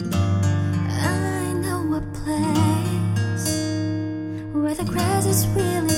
I know a place where the grass is really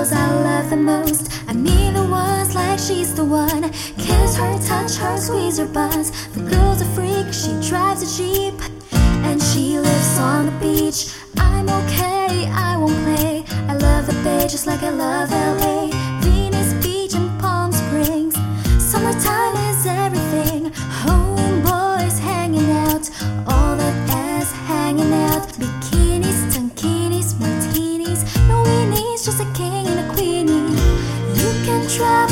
those I love the most. I mean the ones like she's the one. Kiss her, touch her, squeeze her buns. The girl's a freak, she drives a jeep. And she lives on the beach. I'm okay, I won't play. I love the bay just like I love LA. Venus Beach and Palm Springs. Summertime is everything. Homeboys hanging out. All the ass hanging out. Bikinis, tankinis, martinis. No weenies, just a kid. Tr